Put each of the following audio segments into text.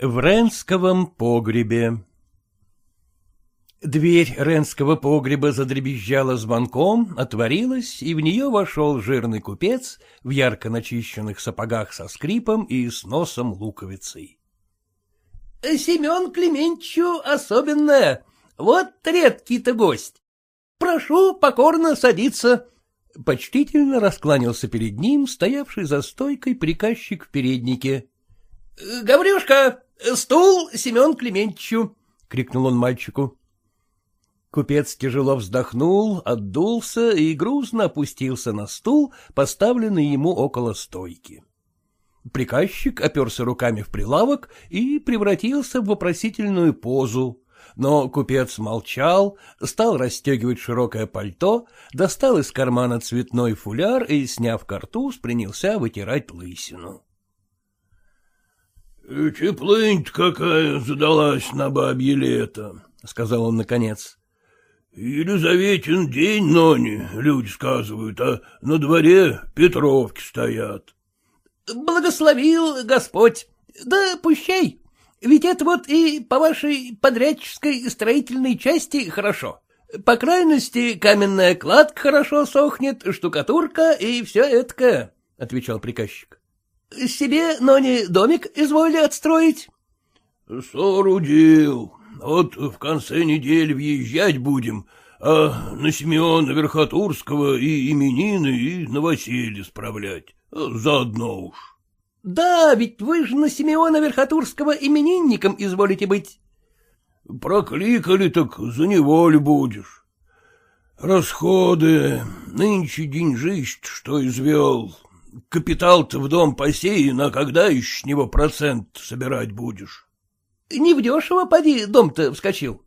В Ренсковом погребе Дверь Ренского погреба задребезжала звонком, отворилась, и в нее вошел жирный купец в ярко начищенных сапогах со скрипом и с носом луковицей. — Семен Клементьевичу особенное, вот редкий-то гость. Прошу покорно садиться. Почтительно раскланялся перед ним стоявший за стойкой приказчик в переднике. — Гаврюшка, стул Семен Клементьевичу! — крикнул он мальчику. Купец тяжело вздохнул, отдулся и грузно опустился на стул, поставленный ему около стойки. Приказчик оперся руками в прилавок и превратился в вопросительную позу, но купец молчал, стал расстегивать широкое пальто, достал из кармана цветной фуляр и, сняв картуз, принялся вытирать лысину. — Теплынь-то какая задалась на бабье лето, — сказал он наконец. — Елизаветин день, Нони, люди сказывают, а на дворе Петровки стоят. — Благословил Господь. Да пущай, ведь это вот и по вашей подрядческой строительной части хорошо. По крайности, каменная кладка хорошо сохнет, штукатурка и все это, — отвечал приказчик. — Себе, но не домик изволили отстроить? — Соорудил. Вот в конце недели въезжать будем, а на Симеона Верхотурского и именины, и новоселье справлять. Заодно уж. — Да, ведь вы же на Симеона Верхотурского именинником изволите быть. — Прокликали, так за него ли будешь? Расходы, нынче деньжище, что извел. Капитал-то в дом посеян, а когда еще с него процент собирать будешь? — Не в дешево, поди, дом-то вскочил.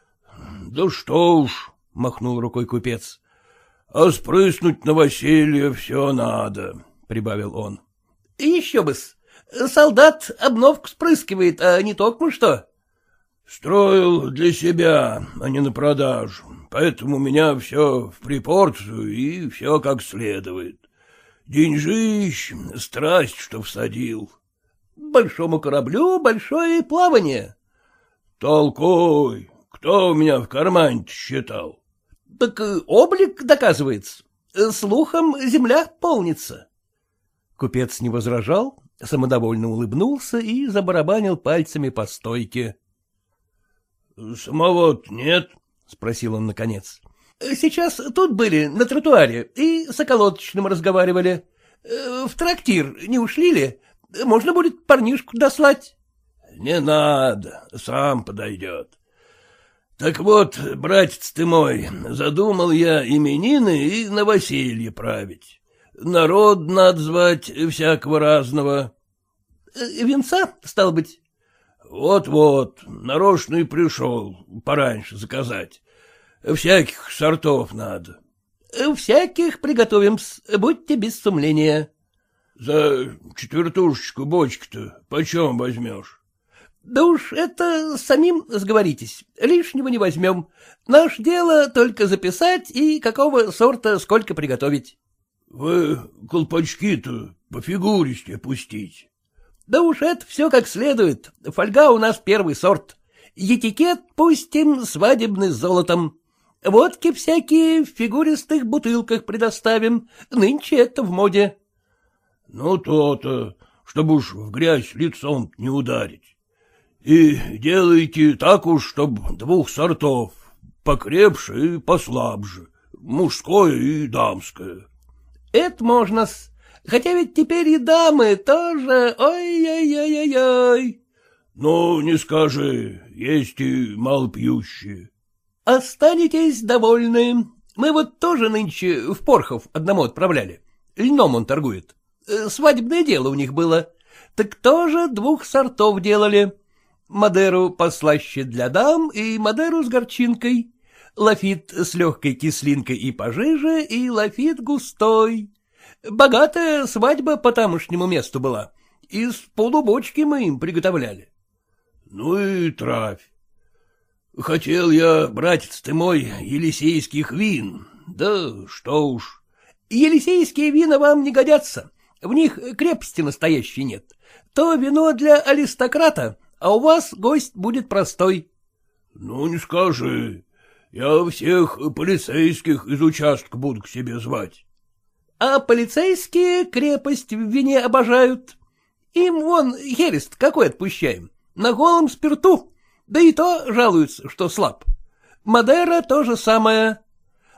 — Да что уж, — махнул рукой купец, — а спрыснуть новоселье все надо, — прибавил он. — Еще бы-с. Солдат обновку спрыскивает, а не только что. — Строил для себя, а не на продажу, поэтому у меня все в припорцию и все как следует. Деньжищ, страсть, что всадил. — Большому кораблю большое плавание. — Толкуй, кто у меня в кармане считал? — Так облик доказывается. Слухом земля полнится. Купец не возражал, самодовольно улыбнулся и забарабанил пальцами по стойке. — самого нет? — спросил он наконец. — Сейчас тут были, на тротуаре, и с околоточным разговаривали. Э, в трактир не ушли ли? Можно будет парнишку дослать. — Не надо, сам подойдет. Так вот, братец ты мой, задумал я именины и новоселье править. Народ надо звать всякого разного. Э, — Венца, стал быть? Вот — Вот-вот, нарочно и пришел, пораньше заказать. Всяких сортов надо. Всяких приготовим, будьте без сумления. — За четвертушечку бочки-то почем возьмешь? — Да уж это самим сговоритесь, лишнего не возьмем. Наш дело только записать и какого сорта сколько приготовить. — Вы колпачки-то по фигуристе пустить. — Да уж это все как следует. Фольга у нас первый сорт. Етикет пустим свадебный с золотом. Водки всякие в фигуристых бутылках предоставим. Нынче это в моде. — Ну, то-то, чтобы уж в грязь лицом не ударить. И делайте так уж, чтоб двух сортов, покрепше и послабже, мужское и дамское. — Это можно-с. Хотя ведь теперь и дамы тоже, ой-ой-ой-ой-ой. — Ну, не скажи, есть и малопьющие. — Останетесь довольны. Мы вот тоже нынче в Порхов одному отправляли. Льном он торгует. Э, свадебное дело у них было. Так тоже двух сортов делали. Мадеру послаще для дам и Мадеру с горчинкой лафит с легкой кислинкой и пожиже, и лафит густой. Богатая свадьба по тамошнему месту была. Из полубочки мы им приготовляли. — Ну и травь. Хотел я, братец ты мой, елисейских вин, да что уж. — Елисейские вина вам не годятся. в них крепости настоящей нет, то вино для аристократа, а у вас гость будет простой. — Ну, не скажи. Я всех полицейских из участка буду к себе звать. — А полицейские крепость в вине обожают. Им вон херест какой отпущаем, на голом спирту, да и то жалуются, что слаб. Мадера то же самое.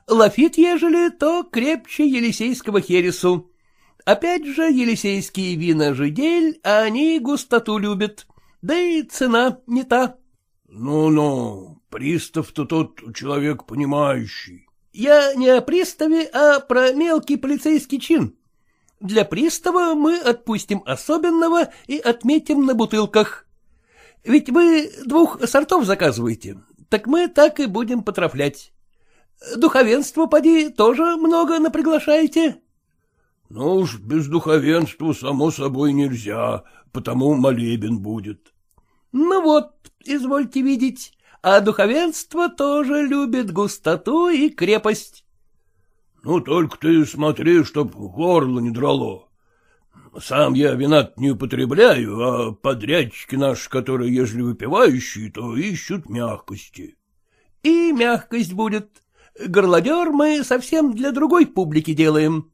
Лафит, ежели, то крепче елисейского хересу. Опять же, елисейские вина жидель, а они густоту любят, да и цена не та. Ну-ну, пристав-то тот человек понимающий. Я не о приставе, а про мелкий полицейский чин. Для пристава мы отпустим особенного и отметим на бутылках. Ведь вы двух сортов заказываете, так мы так и будем потрафлять. Духовенство, поди, тоже много наприглашаете? — Ну уж без духовенства, само собой, нельзя, потому молебен будет. — Ну вот, извольте видеть, а духовенство тоже любит густоту и крепость. — Ну, только ты смотри, чтоб горло не драло. Сам я вина не употребляю, а подрядчики наши, которые, ежели выпивающие, то ищут мягкости. — И мягкость будет. Горлодер мы совсем для другой публики делаем.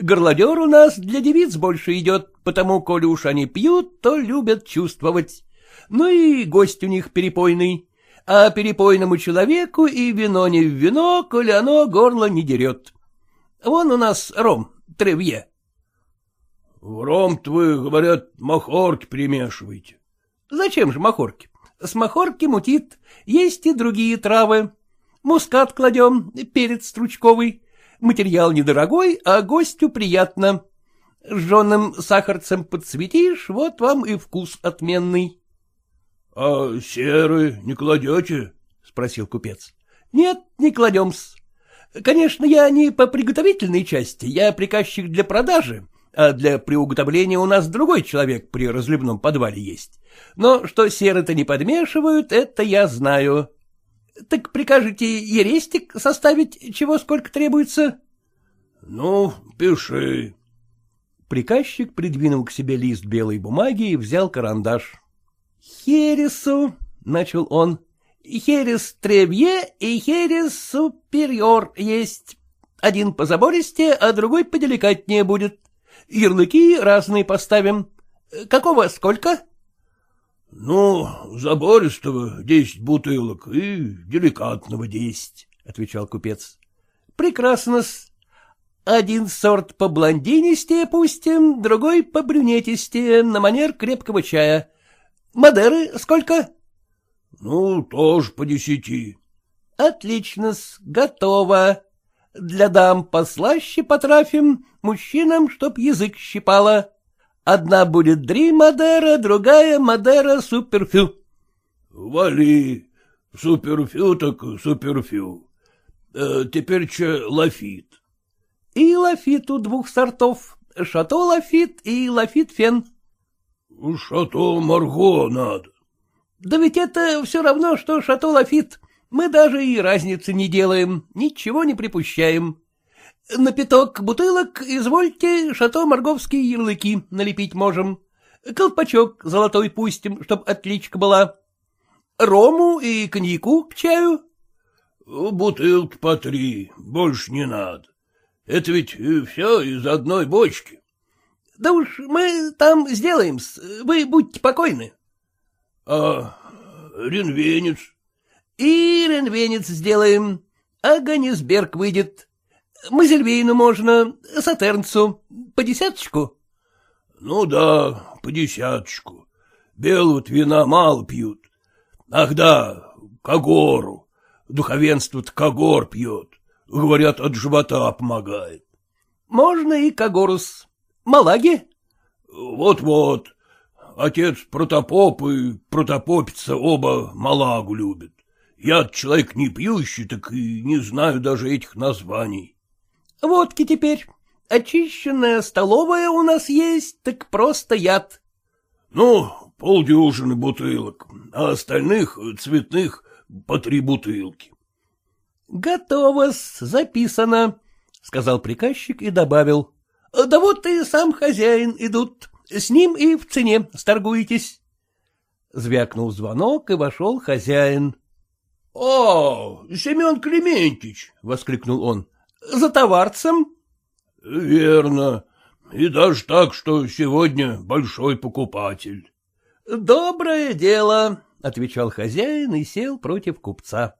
Горлодер у нас для девиц больше идет, потому, коли уж они пьют, то любят чувствовать. Ну и гость у них перепойный. А перепойному человеку и вино не в вино, коли оно горло не дерет. Вон у нас ром, тревье. — В ром-то вы, говорят, махорки примешиваете. — Зачем же махорки? С махорки мутит, есть и другие травы. Мускат кладем, перец стручковый. Материал недорогой, а гостю приятно. Жженым сахарцем подсветишь, вот вам и вкус отменный. — А серы не кладете? — спросил купец. — Нет, не кладем-с. Конечно, я не по приготовительной части, я приказчик для продажи, а для приуготовления у нас другой человек при разливном подвале есть. Но что серы-то не подмешивают, это я знаю. Так прикажете ерестик составить, чего сколько требуется? — Ну, пиши. Приказчик придвинул к себе лист белой бумаги и взял карандаш. — Хересу, — начал он, — херес тревье и херес супериор есть. Один по забористе, а другой поделикатнее будет. Ярлыки разные поставим. Какого сколько? —— Ну, забористого десять бутылок и деликатного десять, — отвечал купец. — Прекрасно-с. Один сорт по блондинисте пустим, другой по брюнетисте, на манер крепкого чая. Мадеры сколько? — Ну, тоже по десяти. — Отлично-с, готово. Для дам послаще потрафим, мужчинам, чтоб язык щипало. Одна будет Дри Мадера, другая Мадера Суперфю. — Вали, Суперфю так Суперфю. Э, теперича Лафит. — И Лафит у двух сортов, Шато Лафит и Лафит Фен. — Шато Марго надо. — Да ведь это все равно, что Шато Лафит. Мы даже и разницы не делаем, ничего не припущаем. На пяток бутылок, извольте, шато морговские ярлыки налепить можем. Колпачок золотой пустим, чтоб отличка была. Рому и коньяку к чаю. Бутылки по три, больше не надо. Это ведь все из одной бочки. Да уж мы там сделаем, вы будьте покойны. А ренвенец? И ренвенец сделаем, а Ганнисберг выйдет. Мазельвейну можно, сатернцу, по десяточку? — Ну да, по десяточку. Белого вина мало пьют. Ах да, когору. Духовенство-то когор пьет. Говорят, от живота помогает. — Можно и когорус. Малаги? Вот — Вот-вот. Отец протопоп и протопопица оба малагу любят. Я человек не пьющий, так и не знаю даже этих названий. Водки теперь. Очищенная столовая у нас есть, так просто яд. Ну, полдюжины бутылок, а остальных цветных по три бутылки. — Готово, записано, — сказал приказчик и добавил. — Да вот и сам хозяин идут, с ним и в цене сторгуетесь. Звякнул звонок, и вошел хозяин. — О, Семен Клементич! — воскликнул он. — За товарцем? — Верно. И даже так, что сегодня большой покупатель. — Доброе дело, — отвечал хозяин и сел против купца.